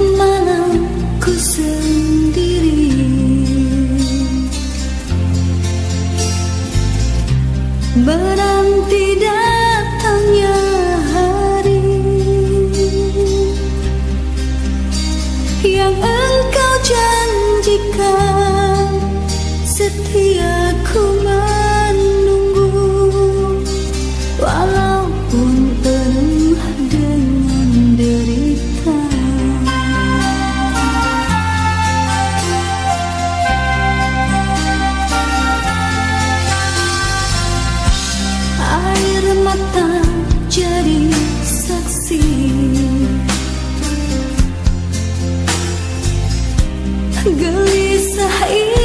malamku sendiri. Menanti datangnya hati Gelisah ini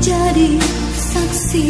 jadi saksi.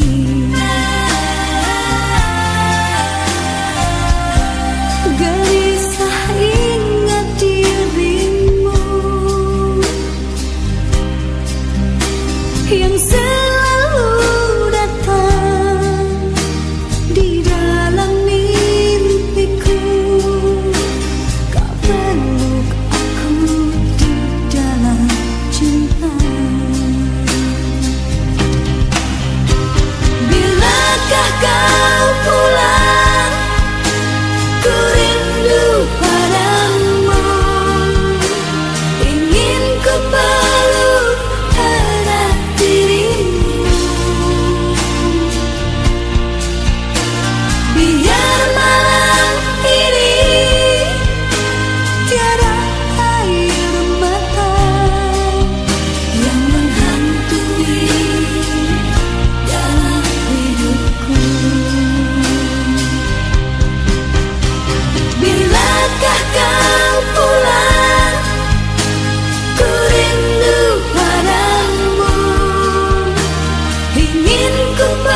Good